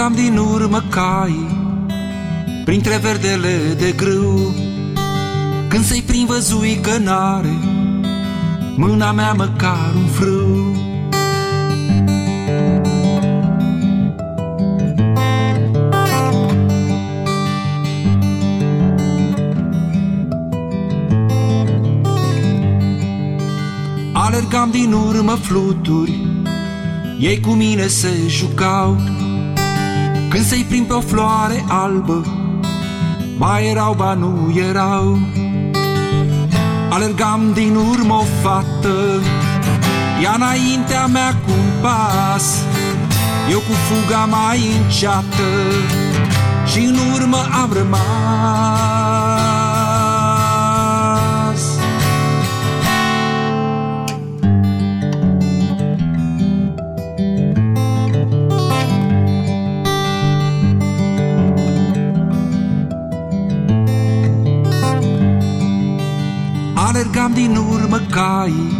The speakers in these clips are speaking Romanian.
Alergam din urmă cai Printre verdele de grâu. Când să-i prin văzui că n-are Mâna mea măcar un frâu. Alergam din urmă fluturi Ei cu mine se jucau când să-i prind pe o floare albă Mai erau, ba nu erau. Alergam din urmă o fată Ea înaintea mea cu pas Eu cu fuga mai înceată. Și în urmă am rămas urmă cai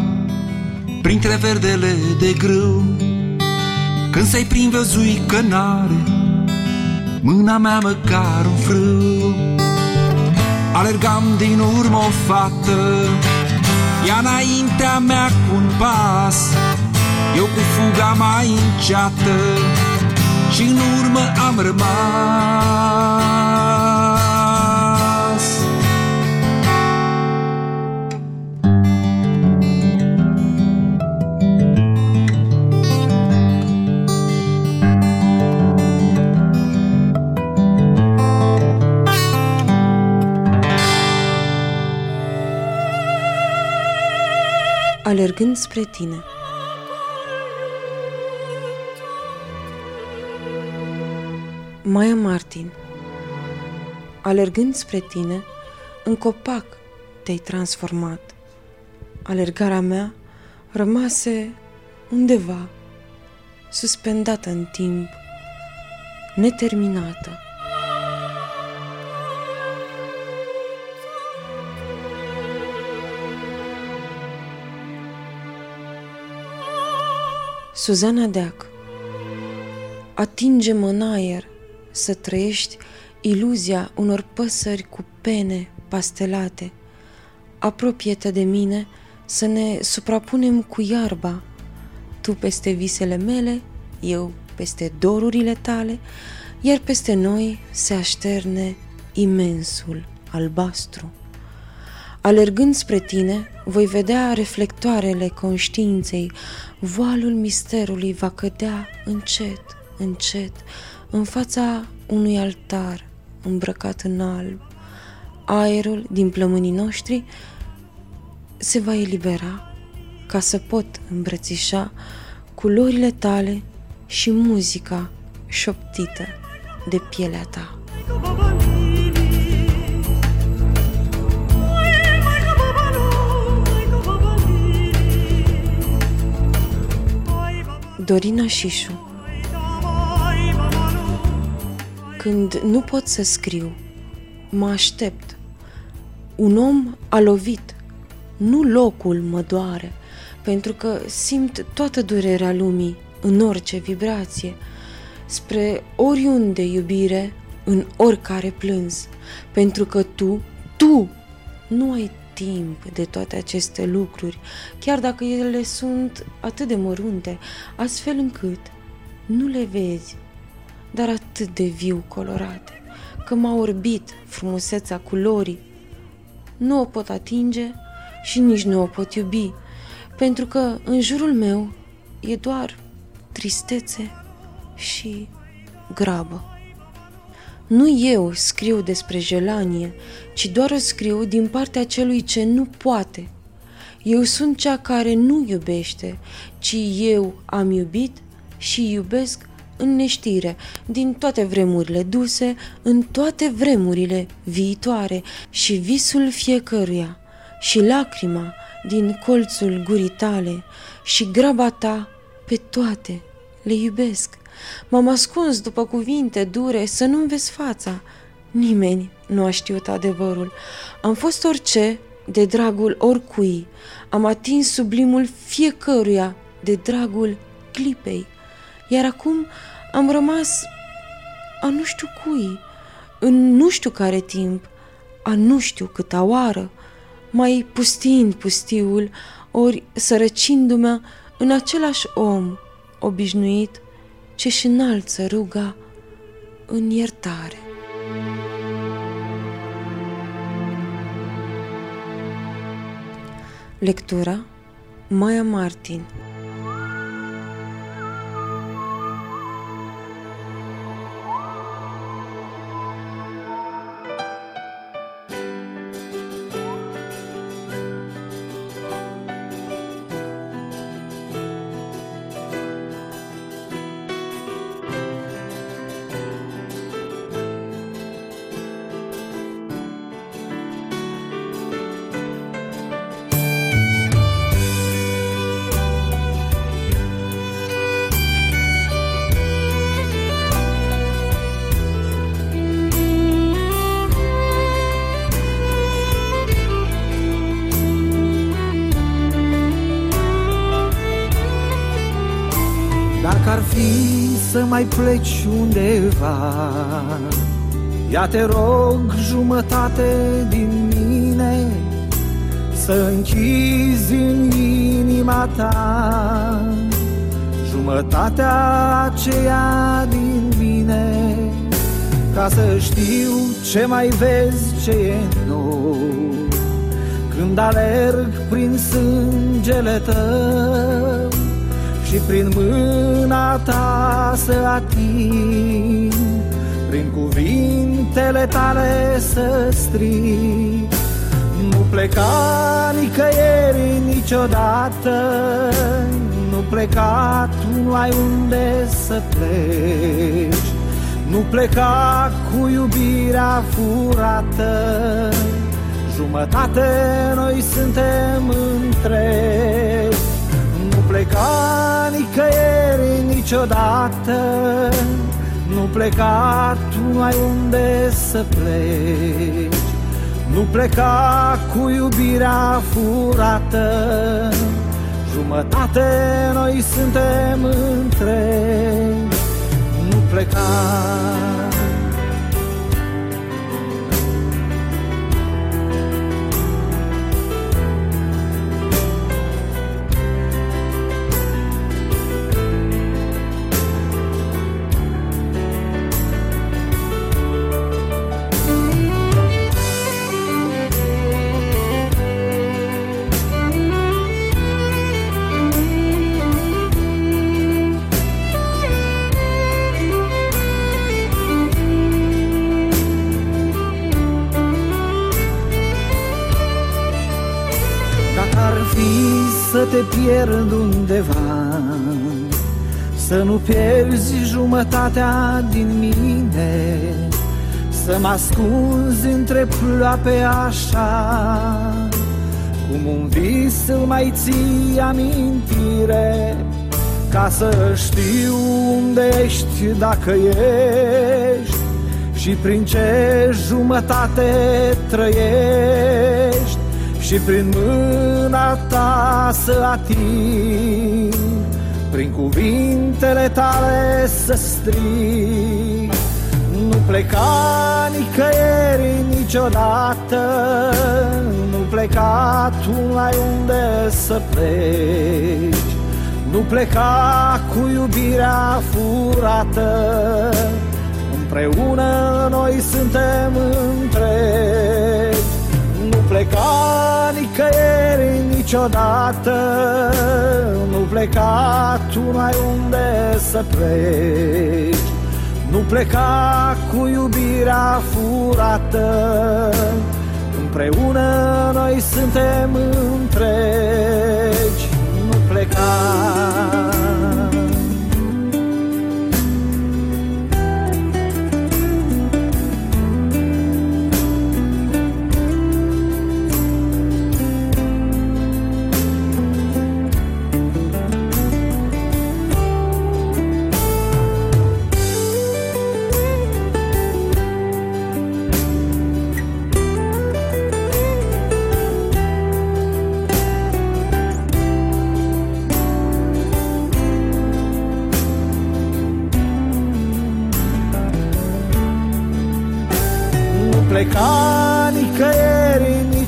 Printre verdele de grâu. Când să-i prin văzui că n-are Mâna mea măcar un frâu. Alergam din urmă o fată Ea înaintea mea cu un pas Eu cu fuga mai înceată Și în urmă am rămas Alergând spre tine Maia Martin Alergând spre tine, în copac te-ai transformat. Alergarea mea rămase undeva, suspendată în timp, neterminată. Suzana Deac Atinge-mă în aer să trăiești iluzia unor păsări cu pene pastelate. Apropie-te de mine să ne suprapunem cu iarba, tu peste visele mele, eu peste dorurile tale, iar peste noi se așterne imensul albastru. Alergând spre tine, voi vedea reflectoarele conștiinței, voalul misterului va cădea încet, încet, în fața unui altar îmbrăcat în alb. Aerul din plămânii noștri se va elibera ca să pot îmbrățișa culorile tale și muzica șoptită de pielea ta. Dorina Șișu Când nu pot să scriu, mă aștept. Un om a lovit, nu locul mă doare, pentru că simt toată durerea lumii în orice vibrație, spre oriunde iubire, în oricare plâns, pentru că tu, tu, nu ai timp de toate aceste lucruri, chiar dacă ele sunt atât de mărunte, astfel încât nu le vezi, dar atât de viu colorate, că m-a orbit frumusețea culorii. Nu o pot atinge și nici nu o pot iubi, pentru că în jurul meu e doar tristețe și grabă. Nu eu scriu despre gelanie, ci doar o scriu din partea celui ce nu poate. Eu sunt cea care nu iubește, ci eu am iubit și iubesc în neștire, din toate vremurile duse, în toate vremurile viitoare și visul fiecăruia, și lacrima din colțul gurii tale, și graba ta pe toate le iubesc. M-am ascuns după cuvinte dure să nu-mi vezi fața. Nimeni nu a știut adevărul. Am fost orice de dragul oricui. Am atins sublimul fiecăruia de dragul clipei. Iar acum am rămas a nu știu cui, în nu știu care timp, a nu știu câta oară, mai pustind pustiul, ori sărăcindu-mă în același om obișnuit ce-și înalță ruga în iertare. Lectura Maya Martin Ia te rog jumătate din mine Să închizi în inima ta. Jumătatea aceea din mine Ca să știu ce mai vezi ce e nou. Când alerg prin sângele tău și prin mâna ta să ating, prin cuvintele tale să strig. Nu pleca nicăieri niciodată, nu pleca, tu nu ai unde să pleci. Nu pleca cu iubirea furată, jumătate noi suntem întregi pleca nicăieri niciodată Nu pleca, tu nu ai unde să pleci. Nu pleca cu iubirea furată. Jumătate noi suntem întregi. Nu pleca pierd undeva. Să nu pierzi jumătatea din mine Să mă ascunzi între ploape așa. Cum un vis îl mai ții amintire Ca să știu unde ești dacă ești Și prin ce jumătate trăiești și prin mâna ta să ating Prin cuvintele tale să strig. Nu pleca nicăieri niciodată Nu pleca tu ai unde să pleci. Nu pleca cu iubirea furată Împreună noi suntem întregi pleca nicăieri niciodată Nu pleca, tu nu ai unde să pleci Nu pleca cu iubirea furată Împreună noi suntem întregi. Nu pleca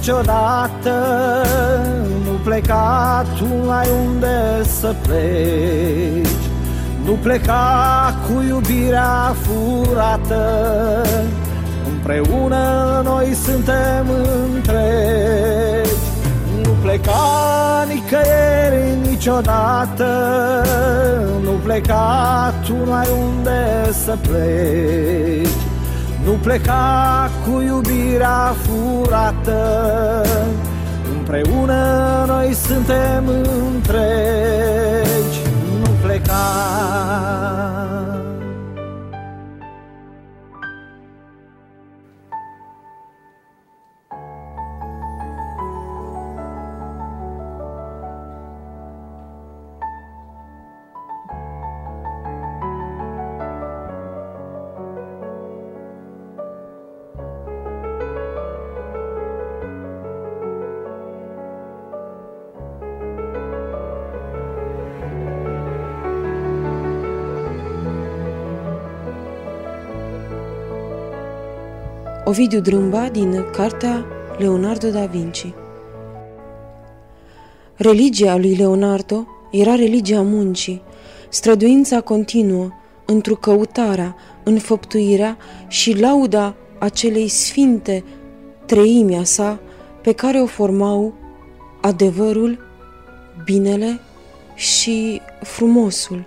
niciodată. Nu pleca tu ai unde să pleci. Nu pleca cu iubirea furată. Împreună noi suntem întregi. Nu pleca nicăieri niciodată. Nu pleca tu nu ai unde să pleci nu pleca cu iubirea furată. Împreună noi suntem întregi. Nu pleca Ovidiu Drâmba din cartea Leonardo da Vinci Religia lui Leonardo era religia muncii, străduința continuă, într-o căutarea, înfăptuirea și lauda acelei sfinte treimea sa pe care o formau adevărul, binele și frumosul.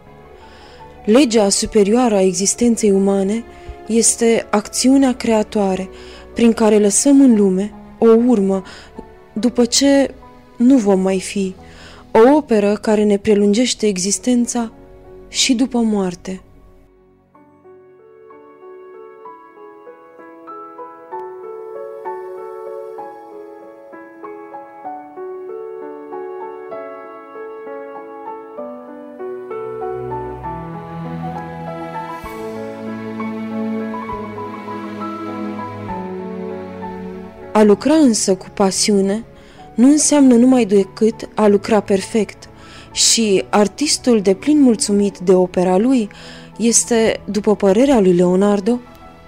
Legea superioară a existenței umane este acțiunea creatoare prin care lăsăm în lume o urmă după ce nu vom mai fi, o operă care ne prelungește existența și după moarte. A lucra însă cu pasiune nu înseamnă numai decât a lucra perfect și artistul de plin mulțumit de opera lui este, după părerea lui Leonardo,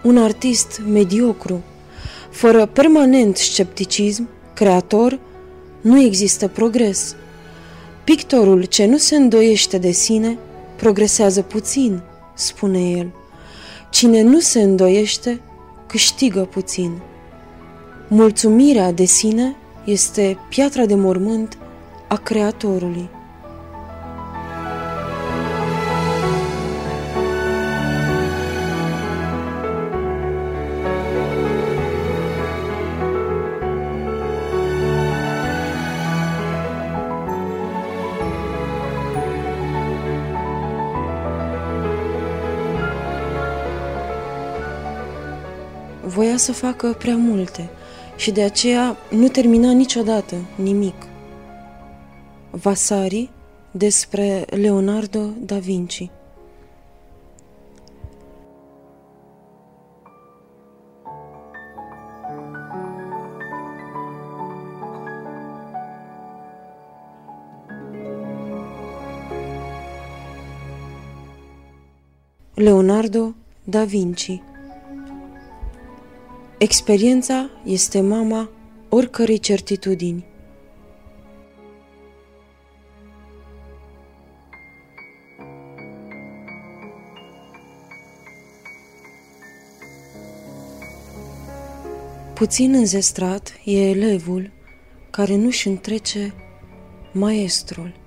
un artist mediocru. Fără permanent scepticism, creator, nu există progres. Pictorul ce nu se îndoiește de sine progresează puțin, spune el. Cine nu se îndoiește, câștigă puțin. Mulțumirea de sine este piatra de mormânt a Creatorului. Voia să facă prea multe – și de aceea nu termina niciodată nimic. Vasari despre Leonardo da Vinci Leonardo da Vinci Experiența este mama oricărei certitudini. Puțin înzestrat e elevul care nu-și întrece maestrul.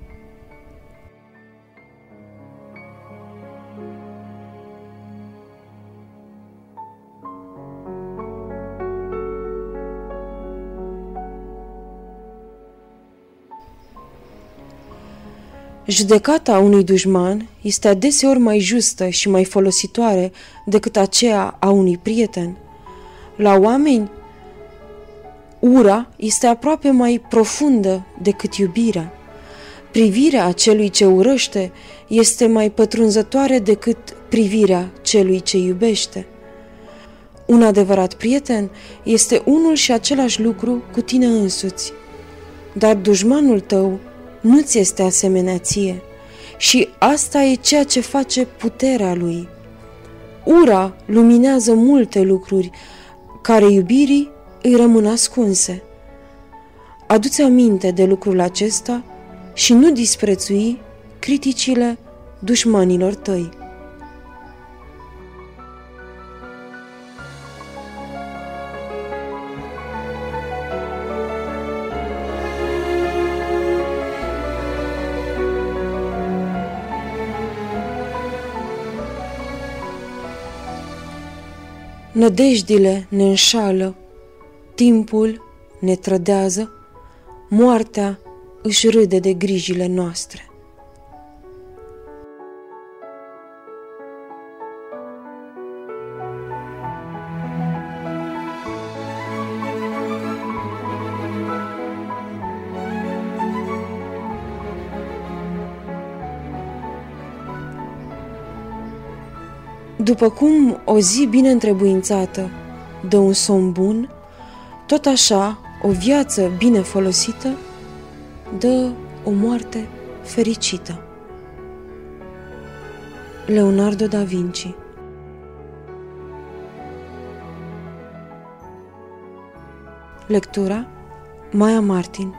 Judecata unui dușman este adeseori mai justă și mai folositoare decât aceea a unui prieten. La oameni, ura este aproape mai profundă decât iubirea. Privirea celui ce urăște este mai pătrunzătoare decât privirea celui ce iubește. Un adevărat prieten este unul și același lucru cu tine însuți, dar dușmanul tău nu ți este asemenea ție. Și asta e ceea ce face puterea lui. Ura luminează multe lucruri care iubirii îi rămân ascunse. Aduți aminte de lucrul acesta și nu disprețui criticile dușmanilor tăi. Nădejdile ne înșală, timpul ne trădează, moartea își râde de grijile noastre. După cum o zi bine întrebuințată dă un somn bun, tot așa o viață bine folosită dă o moarte fericită. Leonardo da Vinci Lectura Maya Martin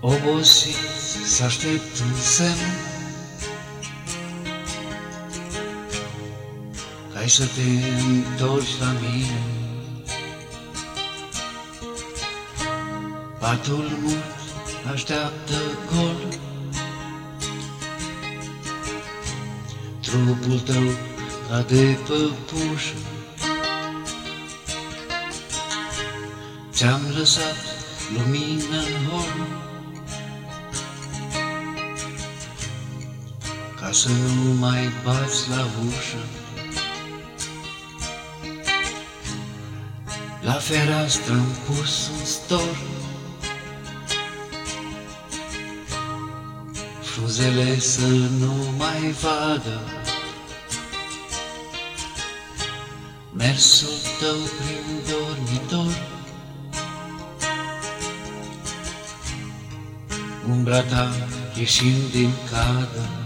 Obosit să aștept un semn. Ca să te întorci la mine. Patul mult așteaptă gol Trupul tău ca de păpușă. Ți-am lăsat lumină în hol să nu mai bați la ușă. La fereastră am pus un stor. Frunzele să nu mai vadă. Mersul tău prin dormitor. Umbra ta ieșind din cadă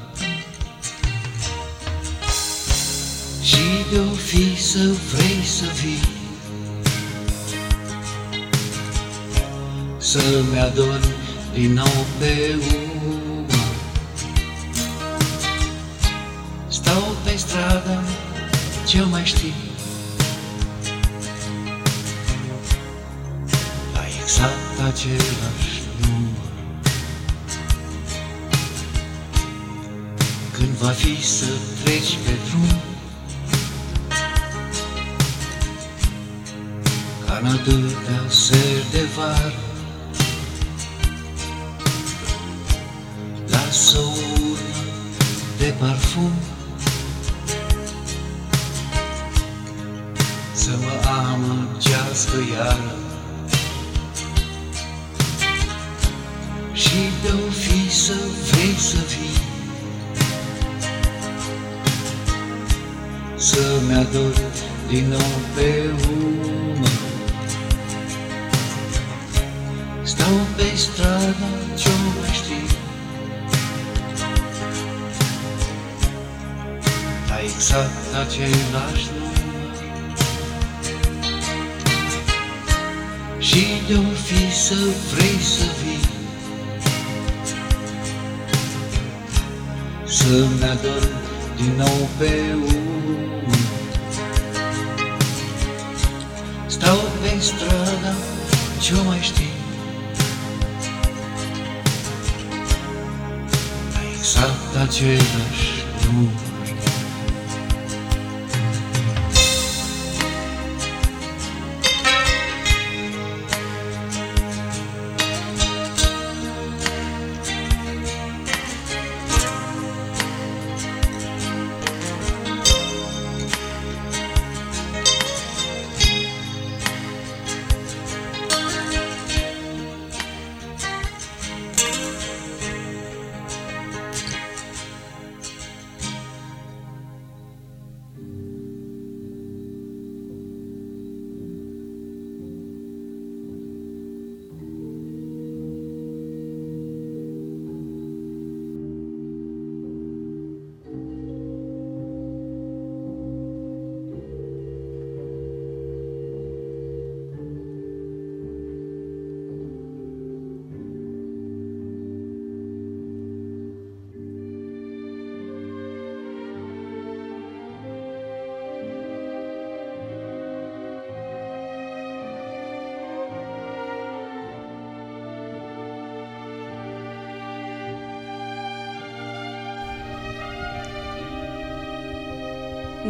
Și de-o fi să vrei să vii Să-mi adormi din nou pe umăr. Stau pe stradă, ce mai știi? La exact același număr. Când va fi să treci pe drum atâtea seri de vară Lasă o urmă de parfum. Să mă amăgească iară Și de-o fi să vrei să fii. Să-mi ador din nou pe umăr Stau Stau pe stradă, ce-o mai știi Dar exact același număr Și de-o fi să vrei să vii. Să-mi adorm din nou pe unul Stau pe stradă, ce-o mai știi exact același număr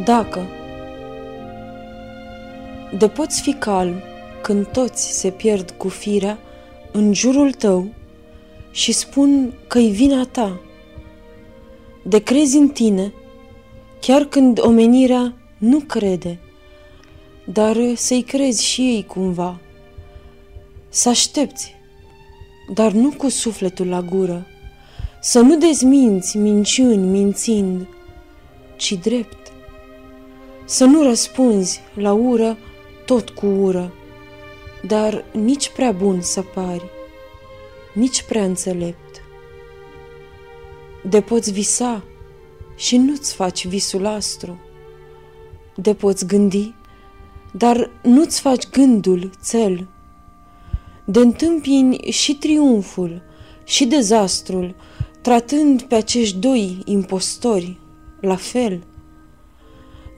Dacă de poți fi calm când toți se pierd cu firea în jurul tău și spun că-i vina ta. De crezi în tine, chiar când omenirea nu crede, dar să-i crezi și ei cumva. Să aștepți, dar nu cu sufletul la gură, să nu dezminți minciuni mințind, ci drept să nu răspunzi la ură tot cu ură, dar nici prea bun să pari, nici prea înțelept. De poți visa și nu-ți faci visul astru, de poți gândi, dar nu-ți faci gândul țel, de întâmpini și triumful și dezastrul, tratând pe acești doi impostori la fel –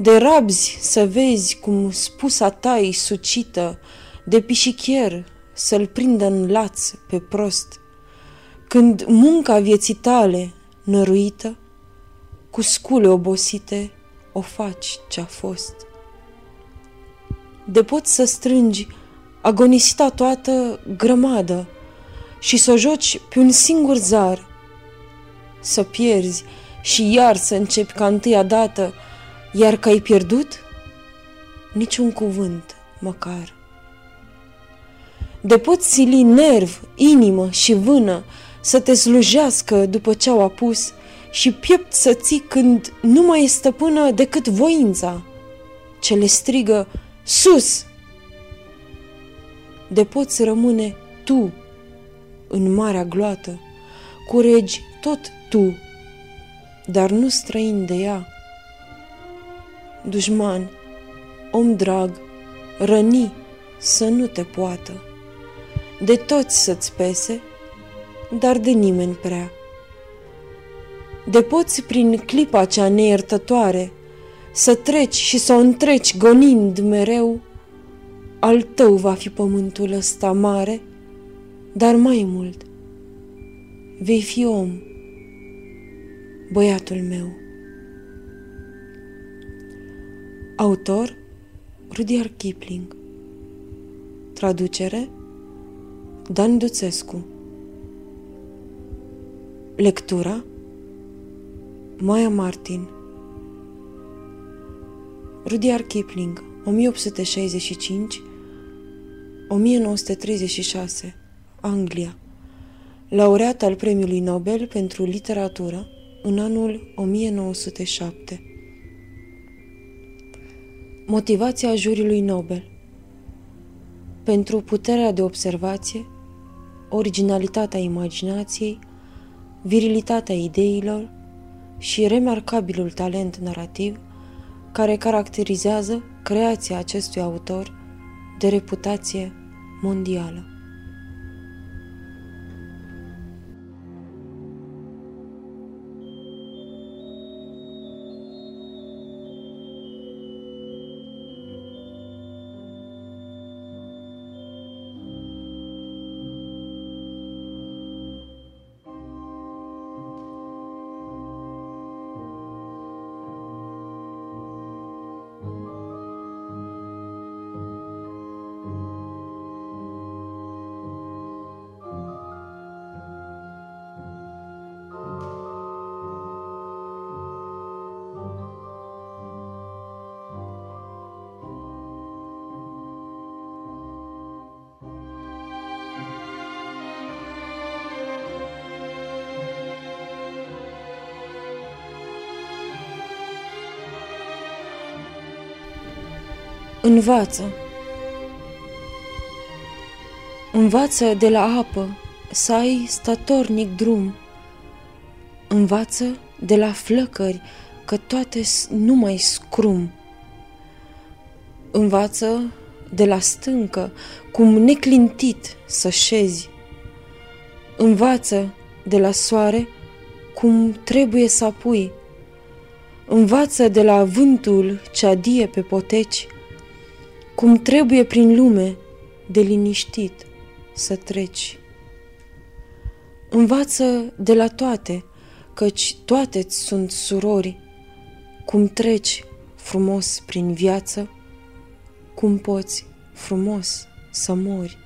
de rabzi să vezi cum spusa ta e sucită, de pișichier să-l prindă în laț pe prost, când munca vieții tale năruită, cu scule obosite, o faci ce-a fost. De poți să strângi agonisita toată grămadă și să o joci pe un singur zar, să pierzi și iar să începi ca întâia dată iar că ai pierdut? Niciun cuvânt, măcar. De poți sili nerv, inimă și vână să te slujească după ce au apus și piept să ții când nu mai e stăpână decât voința, ce le strigă sus. De poți rămâne tu în marea gloată, cu regi tot tu, dar nu străin de ea dușman, om drag, răni să nu te poată. De toți să-ți pese, dar de nimeni prea. De poți prin clipa cea neiertătoare să treci și să o întreci gonind mereu, al tău va fi pământul ăsta mare, dar mai mult, vei fi om, băiatul meu. Autor Rudyard Kipling. Traducere Dan Duțescu. Lectura Maya Martin. Rudyard Kipling 1865 1936 Anglia. Laureat al Premiului Nobel pentru Literatură în anul 1907 Motivația juriului Nobel Pentru puterea de observație, originalitatea imaginației, virilitatea ideilor și remarcabilul talent narrativ care caracterizează creația acestui autor de reputație mondială. Învață. Învață de la apă să ai statornic drum. Învață de la flăcări că toate nu mai scrum. Învață de la stâncă cum neclintit să șezi. Învață de la soare cum trebuie să apui. Învață de la vântul ce adie pe poteci cum trebuie prin lume de liniștit să treci. Învață de la toate, căci toate sunt surori, cum treci frumos prin viață, cum poți frumos să mori.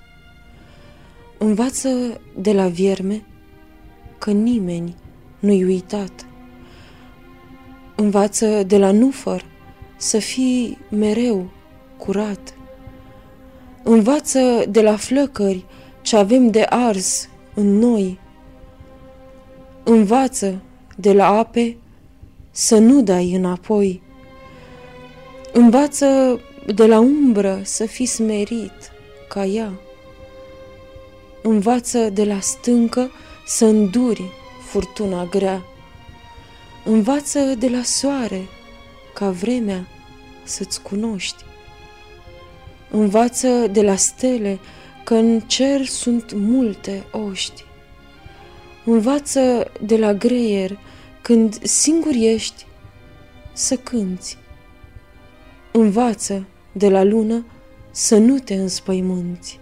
Învață de la vierme că nimeni nu-i uitat. Învață de la nufăr să fii mereu curat. Învață de la flăcări ce avem de ars în noi. Învață de la ape să nu dai înapoi. Învață de la umbră să fii smerit ca ea. Învață de la stâncă să înduri furtuna grea. Învață de la soare ca vremea să-ți cunoști. Învață de la stele că în cer sunt multe oști. Învață de la greier când singur ești să cânți. Învață de la lună să nu te înspăimânți.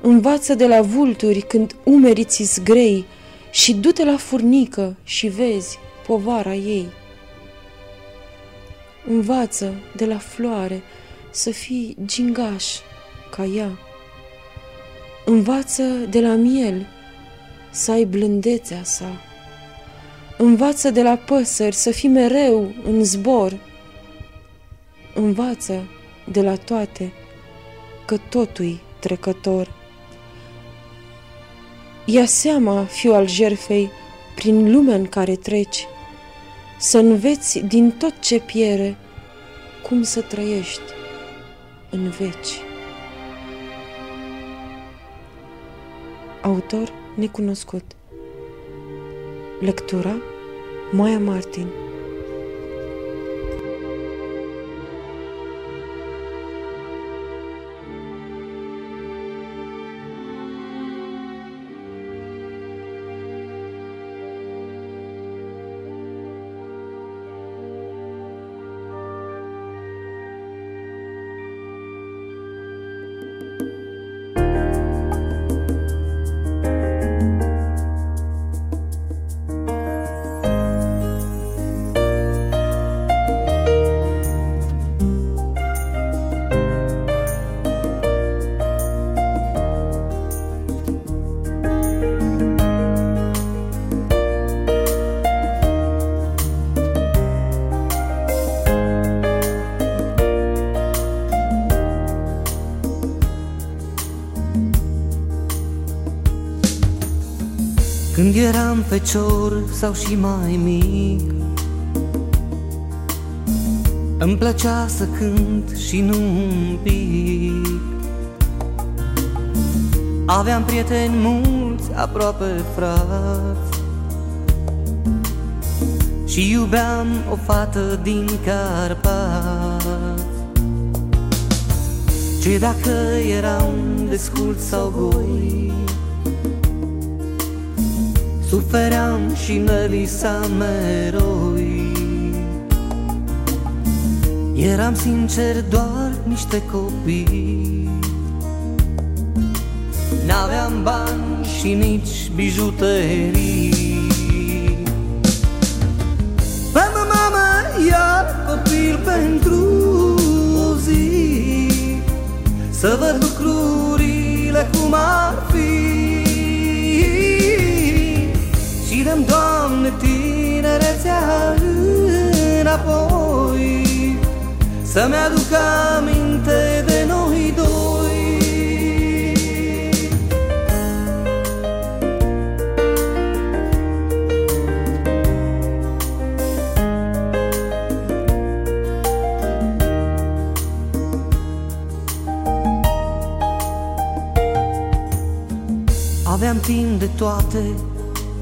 Învață de la vulturi când umerii ți grei și du-te la furnică și vezi povara ei. Învață de la floare să fii gingaș ca ea. Învață de la miel să ai blândețea sa. Învață de la păsări să fii mereu în zbor. Învață de la toate că totul trecător. Ia seama, fiu al jerfei, prin lumea în care treci, să înveți din tot ce piere cum să trăiești în veci. Autor necunoscut Lectura Moia Martin fecior sau și mai mic. Îmi plăcea să cânt și nu un pic. Aveam prieteni mulți, aproape frați. Și iubeam o fată din Carpați. Ce dacă eram descult sau goi Sufeream și ne lisam meroi. Eram sincer doar niște copii. N-aveam bani și nici bijuterii. Mamă, mamă, iar copil pentru o zi Să văd lucrurile cum ar fi înapoi Să-mi aduc aminte de noi doi. Aveam timp de toate,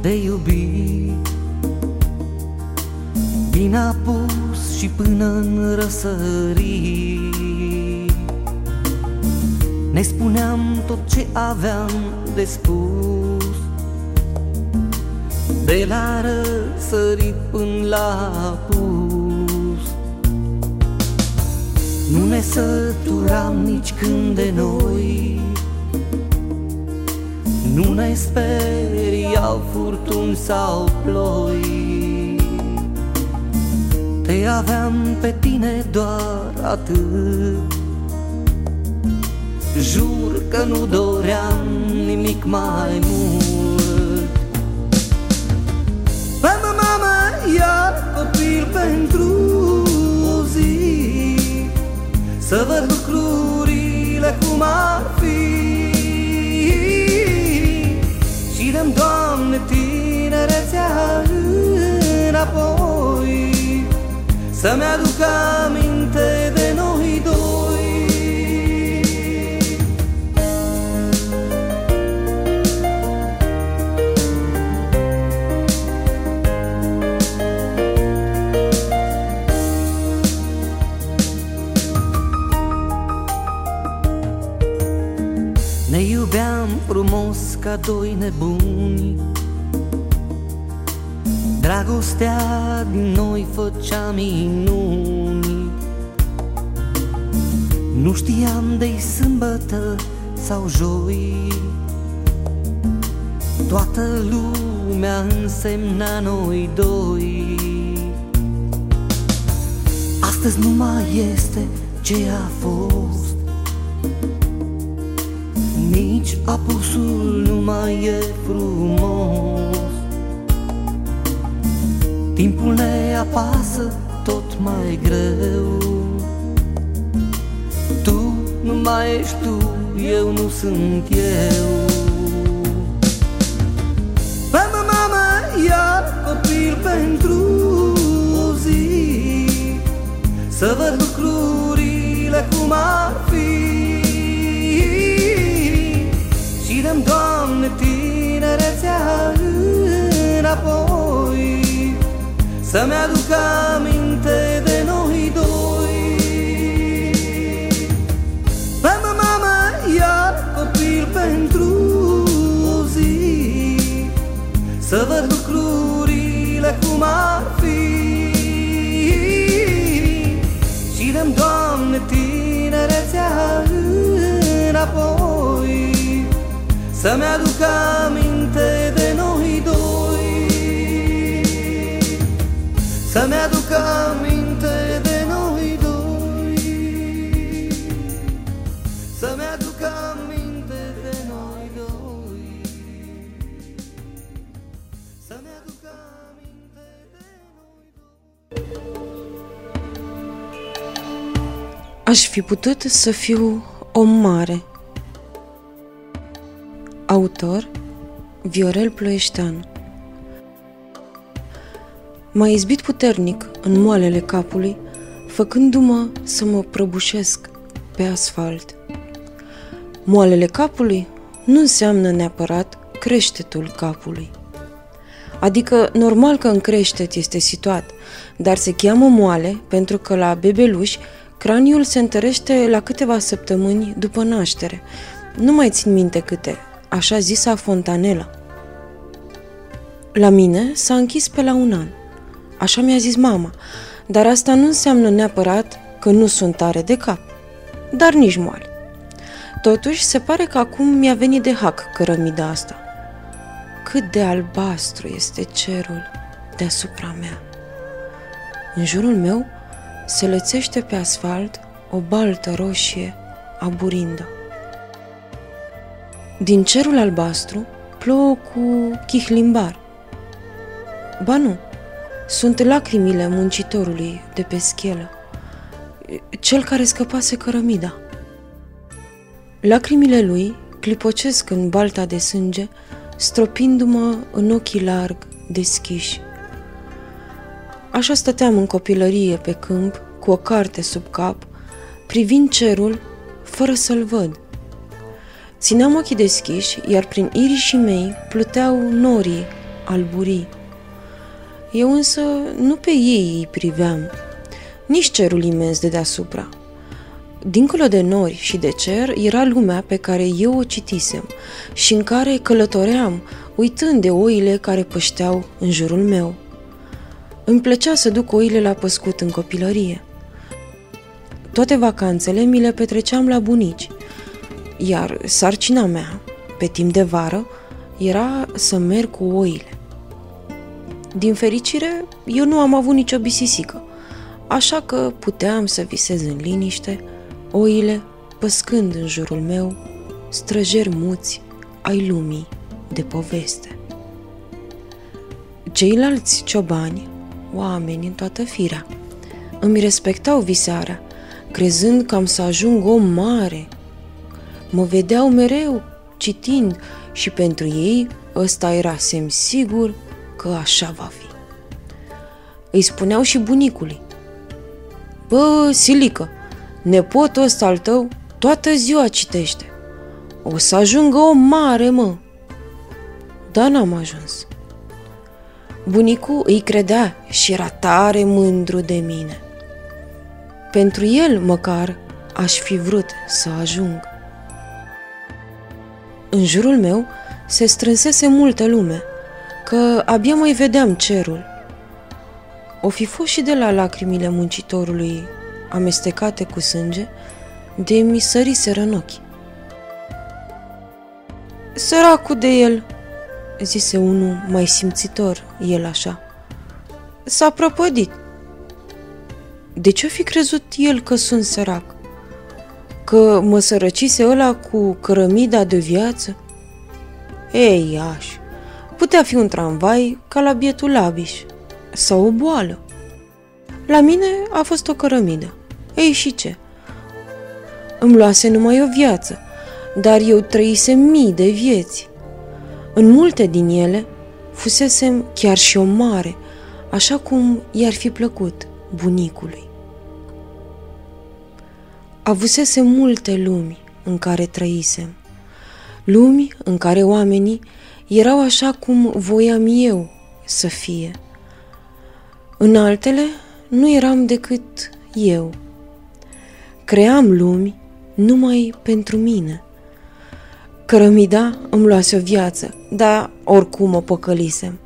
de iubit. Din apus și până în răsărit. Ne spuneam tot ce aveam de spus De la răsărit până la apus Nu ne săturam nici când de noi nu ne speriau furtuni sau ploi Te aveam pe tine doar atât. Jur că nu doream nimic mai mult. Mamă, mamă, iar copil pentru o zi. Să văd lucrurile cum ar fi. Și dăm, Doamne, tinerețea înapoi Să-mi aduc aminte de noi doi. Ne iubeam frumos ca doi nebuni Dragostea din noi făcea minuni Nu știam de-i sâmbătă sau joi. Toată lumea însemna noi doi. Astăzi nu mai este ce a fost. Nici apusul nu mai e frumos Timpul ne apasă tot mai greu. Tu nu mai ești tu, eu nu sunt eu. Mamă, mamă, iar copil pentru o zi. Să văd lucrurile cum ar fi Să-mi aduc aminte de noi doi. Mamă, mamă, iar copil pentru o zi. Să văd lucrurile cum ar fi. Și dăm, Doamne, tinerețea înapoi. Să-mi aduc aminte Aș fi putut să fiu om mare. Autor Viorel Ploieștean M-a izbit puternic în moalele capului, făcându-mă să mă prăbușesc pe asfalt. Moalele capului nu înseamnă neapărat creștetul capului. Adică, normal că în creștet este situat, dar se cheamă moale pentru că la bebeluși craniul se întărește la câteva săptămâni după naștere. Nu mai țin minte câte, așa zisa fontanela. La mine s-a închis pe la un an. Așa mi-a zis mama, dar asta nu înseamnă neapărat că nu sunt tare de cap, dar nici moale. Totuși, se pare că acum mi-a venit de hac cărămida asta. Cât de albastru este cerul deasupra mea. În jurul meu se lățește pe asfalt o baltă roșie aburindă. Din cerul albastru plouă cu chihlimbar. Ba nu, sunt lacrimile muncitorului de pe schelă, cel care scăpase cărămida. Lacrimile lui clipocesc în balta de sânge, stropindu-mă în ochii larg deschiși. Așa stăteam în copilărie pe câmp, cu o carte sub cap, privind cerul, fără să-l văd. Țineam ochii deschiși, iar prin irișii mei pluteau norii alburii. Eu însă nu pe ei îi priveam, nici cerul imens de deasupra. Dincolo de nori și de cer era lumea pe care eu o citisem și în care călătoream, uitând de oile care pășteau în jurul meu. Îmi plăcea să duc oile la păscut în copilărie. Toate vacanțele mi le petreceam la bunici, iar sarcina mea, pe timp de vară, era să merg cu oile. Din fericire, eu nu am avut nicio bisisică, așa că puteam să visez în liniște, oile păscând în jurul meu străjeri muți ai lumii de poveste. Ceilalți ciobani, oameni în toată firea, îmi respectau visarea, crezând că am să ajung om mare. Mă vedeau mereu citind și pentru ei ăsta era semn sigur că așa va fi. Îi spuneau și bunicului, Bă, Silică, nepotul ăsta al tău toată ziua citește. O să ajungă o mare, mă. Dar n-am ajuns. Bunicul îi credea și era tare mândru de mine. Pentru el, măcar, aș fi vrut să ajung. În jurul meu se strânsese multă lume, că abia mai vedeam cerul. O fi fost și de la lacrimile muncitorului amestecate cu sânge, de mi săriseră în ochi. Săracul de el, zise unul mai simțitor, el așa. S-a prăpădit. De ce-o fi crezut el că sunt sărac? Că mă sărăcise ăla cu cărămida de viață? Ei, aș, putea fi un tramvai ca la bietul Labiș sau o boală. La mine a fost o cărămidă. Ei și ce? Îmi luase numai o viață, dar eu trăisem mii de vieți. În multe din ele fusesem chiar și o mare, așa cum i-ar fi plăcut bunicului. Avusese multe lumi în care trăisem, lumi în care oamenii erau așa cum voiam eu să fie. În altele nu eram decât eu. Cream lumi numai pentru mine. Cărămida îmi luase o viață, dar oricum o păcălisem.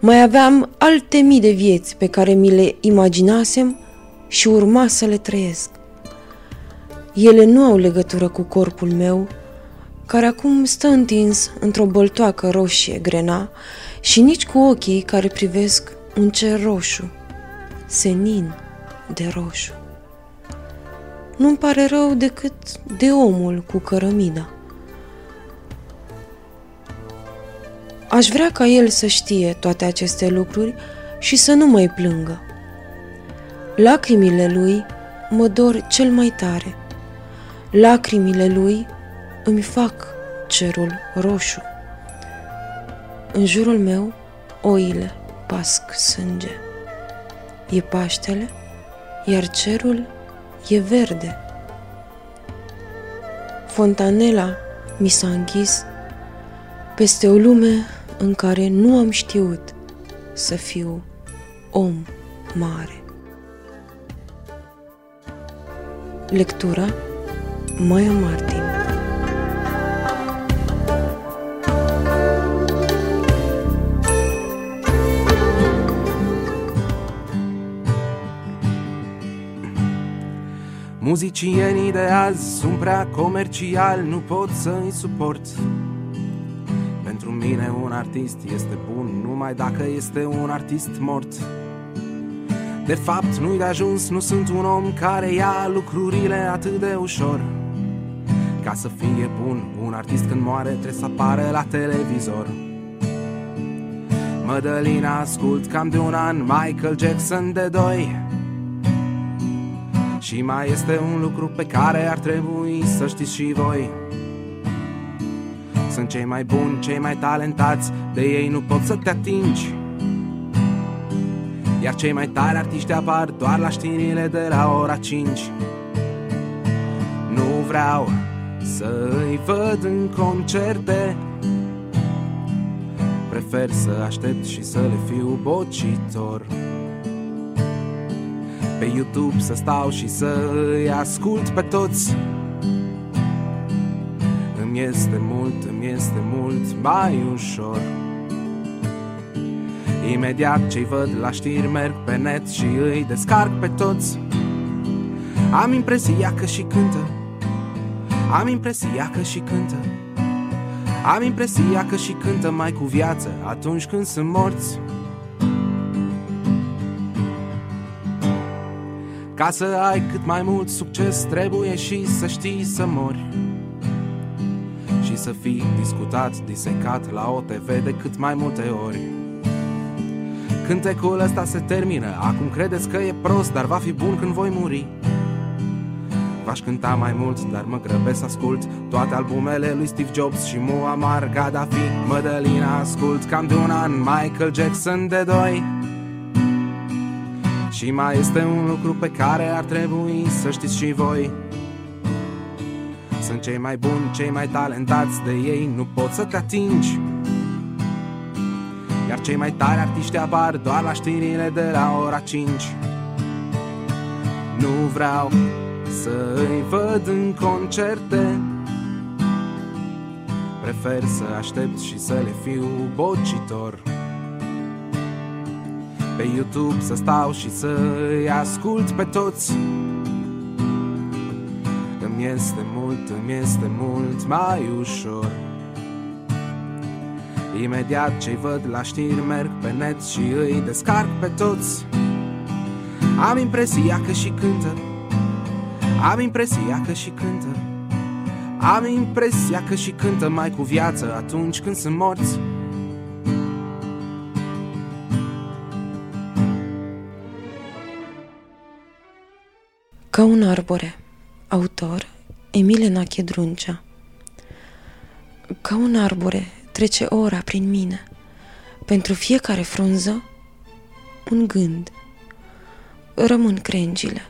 Mai aveam alte mii de vieți pe care mi le imaginasem și urma să le trăiesc. Ele nu au legătură cu corpul meu, care acum stă întins într-o băltoacă roșie grena și nici cu ochii care privesc un cer roșu, senin de roșu. Nu-mi pare rău decât de omul cu cărămida. Aș vrea ca el să știe toate aceste lucruri și să nu mai plângă. Lacrimile lui mă dor cel mai tare. Lacrimile lui îmi fac cerul roșu. În jurul meu, oile pasc sânge. E Paștele, iar cerul e verde. Fontanela mi s-a închis Peste o lume în care nu am știut să fiu om mare. Lectura Maya Martin Muzicienii de azi sunt prea comerciali, nu pot să-i suport Pentru mine un artist este bun numai dacă este un artist mort. De fapt nu-i de ajuns, nu sunt un om care ia lucrurile atât de ușor. Ca să fie bun, un artist când moare trebuie să apară la televizor. Mădălina ascult cam de un an, Michael Jackson de doi. Și mai este un lucru pe care ar trebui să știți și voi Sunt cei mai buni, cei mai talentați, de ei nu poți să te atingi. Iar cei mai tari artiști apar doar la știrile de la ora 5 Nu vreau să îi văd în concerte. Prefer să aștept și să le fiu bocitor. Pe YouTube să stau și să îi ascult pe toți Îmi este mult, îmi este mult mai ușor. Imediat ce-i văd la știri merg pe net și îi descarc pe toți. Am impresia că și cântă. Am impresia că și cântă. Am impresia că și cântă mai cu viață atunci când sunt morți. Ca să ai cât mai mult succes trebuie și să știi să mori Și să fii discutat, disecat la OTV de cât mai multe ori. Cântecul ăsta se termină, acum credeți că e prost, dar va fi bun când voi muri. V-aș cânta mai mult, dar mă grăbesc să ascult Toate albumele lui Steve Jobs și Muammar Gaddafi. Mădălina ascult cam de un an Michael Jackson de doi. Și mai este un lucru pe care ar trebui să știți și voi. Sunt cei mai buni, cei mai talentați de ei Nu poți să te atingi. Iar cei mai tari artiști apar doar la știrile de la ora 5 Nu vreau să îi văd în concerte. Prefer să aștept și să le fiu bocitor. Pe YouTube să stau și să-i ascult pe toți. Îmi este mult, îmi este mult mai ușor. Imediat ce-i văd la știri merg pe net și îi descarc pe toți. Am impresia că și cântă. Am impresia că și cântă. Am impresia că și cântă mai cu viață atunci când sunt morți. Ca un arbore. Autor Emilena Chedruncea Ca un arbore trece ora prin mine. Pentru fiecare frunză, un gând. Rămân crengile,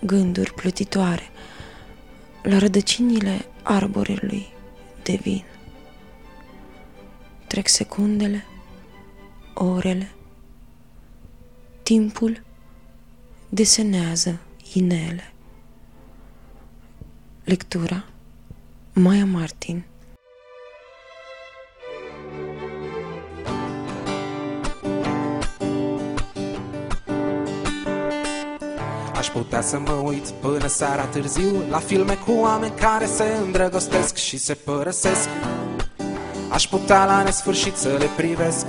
gânduri plutitoare, la rădăcinile arborelui de vin. Trec secundele, orele, timpul desenează inele. Lectura. Maya Martin. Aș putea să mă uit până seara târziu La filme cu oameni care se îndrăgostesc și se părăsesc. Aș putea la nesfârșit să le privesc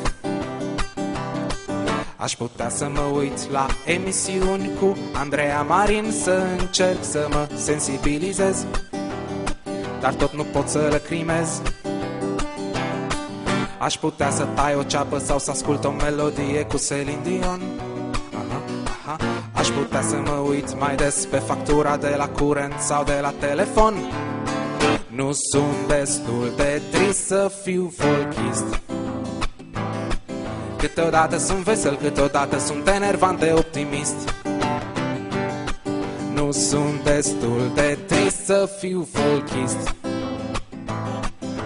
Aș putea să mă uit la emisiuni cu Andreea Marin Să încerc să mă sensibilizez Dar tot nu pot să lăcrimez Aș putea să tai o ceapă sau să ascult o melodie cu Celine Dion. Aha, aha. Aș putea să mă uit mai des pe factura de la curent sau de la telefon. Nu sunt destul de trist să fiu folchist Câteodată sunt vesel, câteodată sunt enervant de optimist. Nu sunt destul de trist să fiu folchist.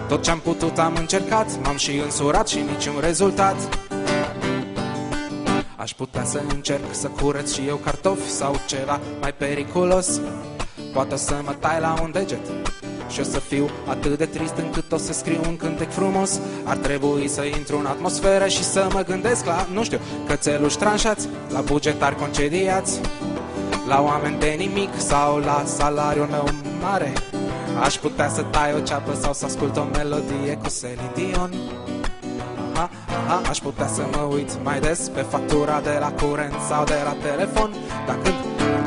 Tot ce-am putut am încercat M-am și însurat și niciun rezultat. Aș putea să încerc să curăț și eu cartofi Sau ceva mai periculos. Poate să mă tai la un deget și o să fiu atât de trist încât o să scriu un cântec frumos. Ar trebui să intru în atmosferă și să mă gândesc la, nu știu, cățeluși tranșați La bugetari concediați La oameni de nimic sau la salariu meu mare. Aș putea să tai o ceapă sau să ascult o melodie cu Celine Dion aha, aha, Aș putea să mă uit mai des pe factura de la curent sau de la telefon. Dar când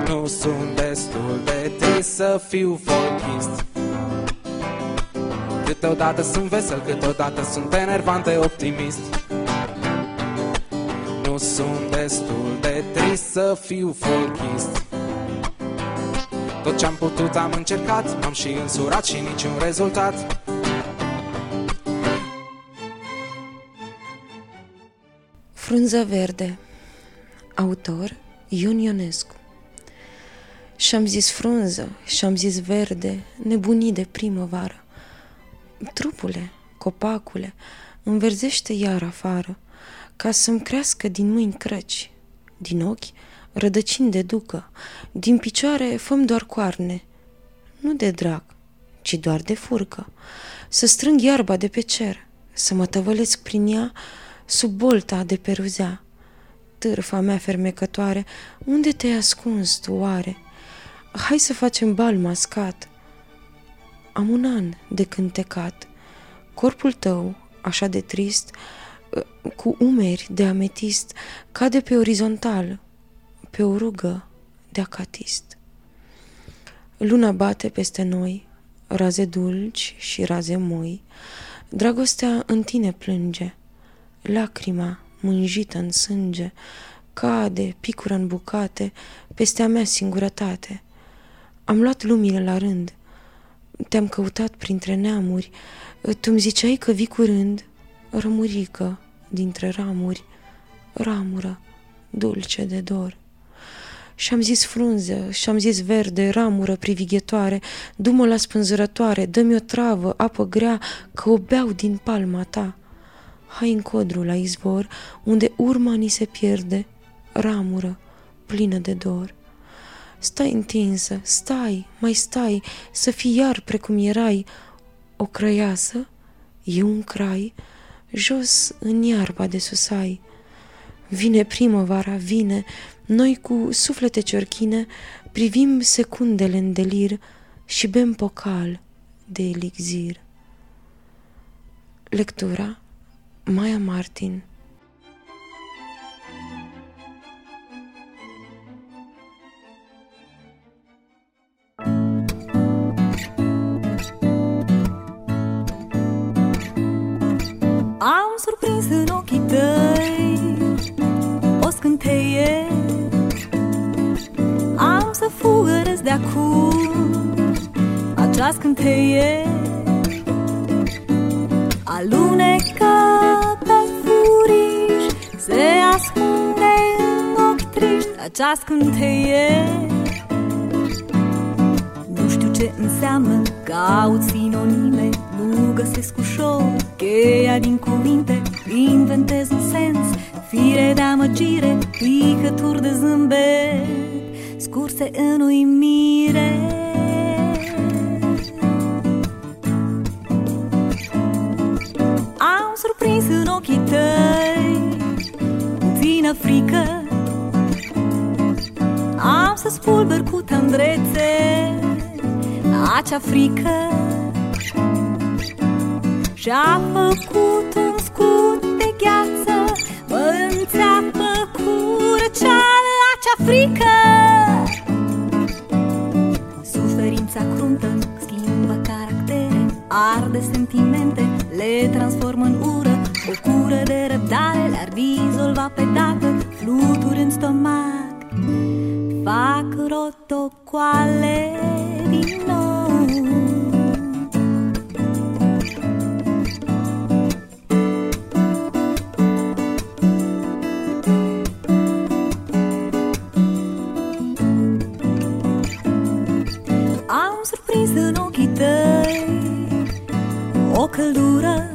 nu sunt destul de trist să fiu folchist Câteodată sunt vesel, câteodată sunt enervant de optimist. Nu sunt destul de trist să fiu folchist. Tot ce-am putut am încercat, m-am și însurat și niciun rezultat. Frunză verde. Autor Ion Ionescu. Și-am zis frunză, și-am zis verde, nebunii de primăvară Trupule, copacule, înverzește iar afară, ca să-mi crească din mâini crăci, din ochi rădăcini de ducă, din picioare făm doar coarne, nu de drag, ci doar de furcă, să strâng iarba de pe cer, să mă tăvălesc prin ea sub bolta de peruzea. Târfa mea fermecătoare, unde te-ai ascuns tu oare? Hai să facem bal mascat, am un an de cântecat. Corpul tău, așa de trist, cu umeri de ametist, cade pe orizontal, pe o rugă de acatist. Luna bate peste noi, raze dulci și raze moi, dragostea în tine plânge, lacrima mânjită în sânge, cade, picură în bucate, peste a mea singurătate. Am luat lumile la rând, te-am căutat printre neamuri, tu-mi ziceai că vii curând, rămurică dintre ramuri, ramură, dulce de dor. Și-am zis frunză, și-am zis verde, ramură privighetoare, du-mă la spânzurătoare, dă-mi o travă, apă grea, că o beau din palma ta. Hai în codru la izvor, unde urma ni se pierde, ramură, plină de dor. Stai întinsă, stai, mai stai, să fii iar precum erai, o crăiasă, e un crai, jos în iarba de susai. Vine primăvara, vine, noi cu suflete ciorchine privim secundele în delir și bem pocal de elixir. Lectura Maya Martin surprins în ochii tăi O scânteie. Am să fugăresc de acum Acea scânteie. Alunecă pe furiș Se ascunde în ochi triști Acea scânteie. Nu știu ce înseamnă Caut sinonime. Nu găsesc ușor Cheia din cuvinte. Inventez un sens Fire de amăgire Picături de zâmbet Scurse în uimire. Am surprins în ochii tăi Puțină frică. Am să spulber cu tandrețe Acea frică și-a făcut un scut de gheață Mă înțeapă cu răceală acea frică? Suferința cruntă schimbă caractere Arde sentimente, le transformă în ură. O cură de răbdare le-ar dizolva pe dată. Fluturi în stomac Fac rotocoale căldură.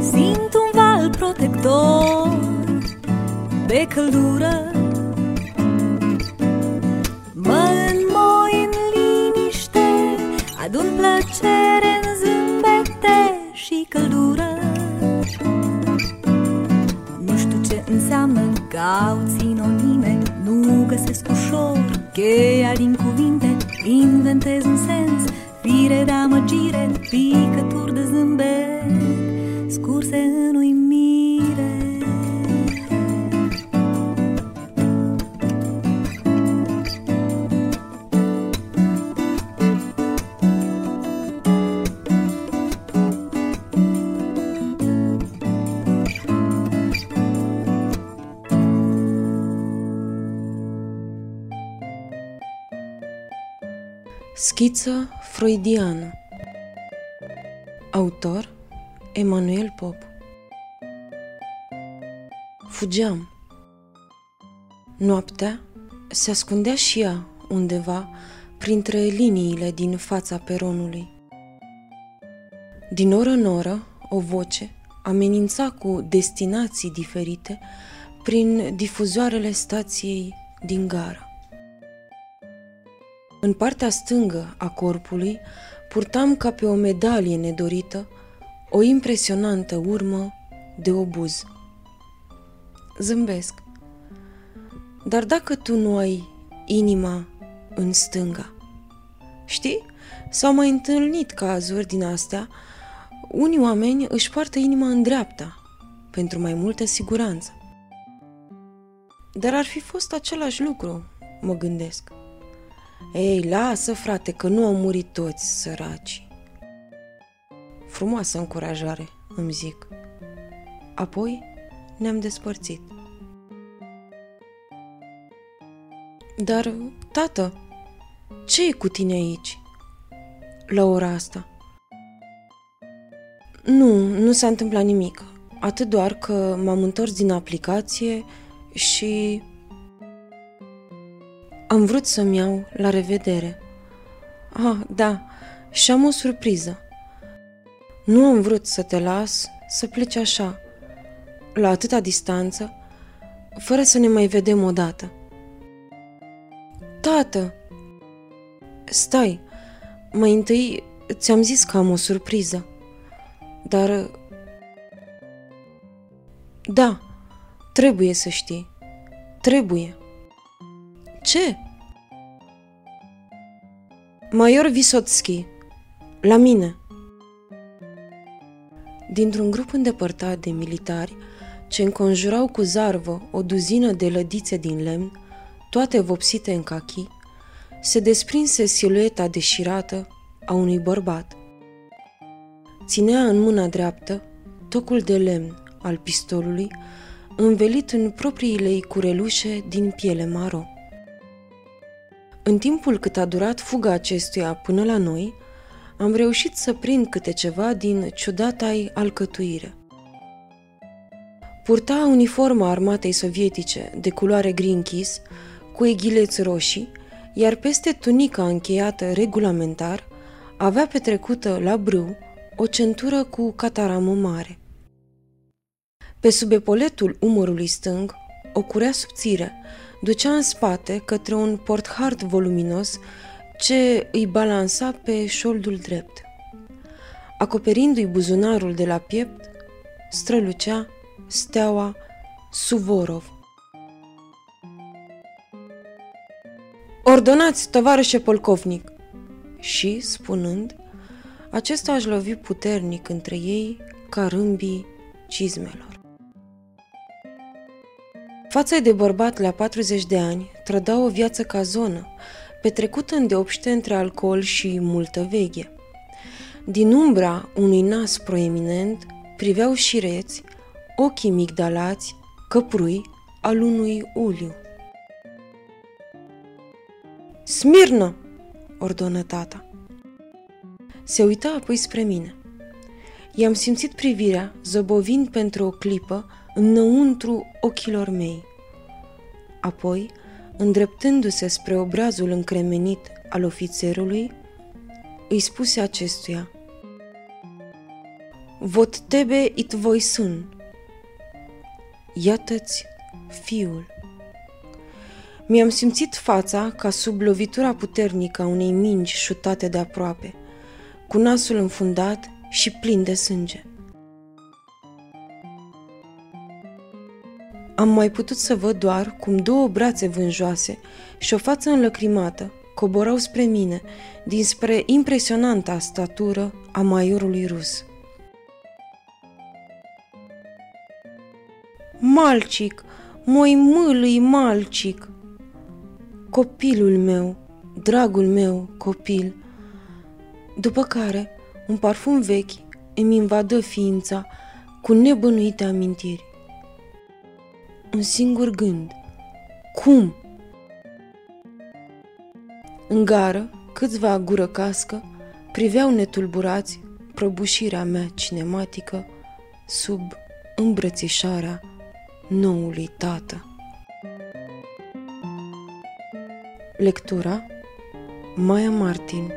Simt un val protector de căldură. Mă înmoi în liniște Adun plăcere în zâmbete și căldură. Nu știu ce înseamnă cauți Schiță freudiană Autor Emanuel Pop Fugeam. Noaptea se ascundea și ea undeva printre liniile din fața peronului. Din oră în oră, o voce amenința cu destinații diferite prin difuzoarele stației din gară. În partea stângă a corpului purtam ca pe o medalie nedorită o impresionantă urmă de obuz. Zâmbesc. Dar dacă tu nu ai inima în stânga, știi? S-au mai întâlnit cazuri din astea, unii oameni își poartă inima în dreapta, pentru mai multă siguranță. Dar ar fi fost același lucru, mă gândesc. Ei, lasă, frate, că nu au murit toți săraci. Frumoasă încurajare, îmi zic. Apoi ne-am despărțit. Dar, tată, ce e cu tine aici? La ora asta? Nu, nu s-a întâmplat nimic. Atât doar că m-am întors din aplicație și am vrut să-mi iau la revedere. Ah, da, și am o surpriză. Nu am vrut să te las să pleci așa, la atâta distanță, fără să ne mai vedem odată. Tată! Stai, mai întâi ți-am zis că am o surpriză, dar... Da, trebuie să știi. Trebuie. Ce? Major Visotski, la mine. Dintr-un grup îndepărtat de militari ce înconjurau cu zarvă o duzină de lădițe din lemn, toate vopsite în cachi, se desprinse silueta deșirată a unui bărbat. Ținea în mâna dreaptă tocul de lemn al pistolului, învelit în propriile ei curelușe din piele maro. În timpul cât a durat fuga acestuia până la noi, am reușit să prind câte ceva din ciudata-i alcătuire. Purta uniforma armatei sovietice de culoare gri închis, cu eghileți roșii, iar peste tunica încheiată regulamentar avea petrecută la brâu o centură cu cataramă mare. Pe sub epoletul umărului stâng, o curea subțire, ducea în spate către un porthard voluminos ce îi balansa pe șoldul drept. Acoperindu-i buzunarul de la piept, strălucea steaua Suvorov. Ordonați, tovarășe polcovnic! Și, spunând, acesta aș lovi puternic între ei ca râmbii cizmelor. Fața de bărbat la 40 de ani trăda o viață ca zonă, petrecută îndeopște între alcool și multă veche. Din umbra unui nas proeminent priveau șireți, ochii migdalați, căprui al unui uliu. Smirnă! ordonă tata. Se uită apoi spre mine. I-am simțit privirea, zăbovind pentru o clipă, înăuntru ochilor mei. Apoi, îndreptându-se spre obrazul încremenit al ofițerului, îi spuse acestuia Vot tebe it voi sun. Iată-ți fiul. Mi-am simțit fața ca sub lovitura puternică a unei mingi șutate de aproape, cu nasul înfundat și plin de sânge. Am mai putut să văd doar cum două brațe vânjoase și o față înlăcrimată coborau spre mine, dinspre impresionanta statură a maiorului rus. Malcic, moi mâlâi malcic! Copilul meu, dragul meu copil! După care, un parfum vechi îmi invadă ființa cu nebănuite amintiri. Un singur gând. Cum? În gară, câțiva gură cască priveau netulburați prăbușirea mea cinematică sub îmbrățișarea noului tată. Lectura Maya Martin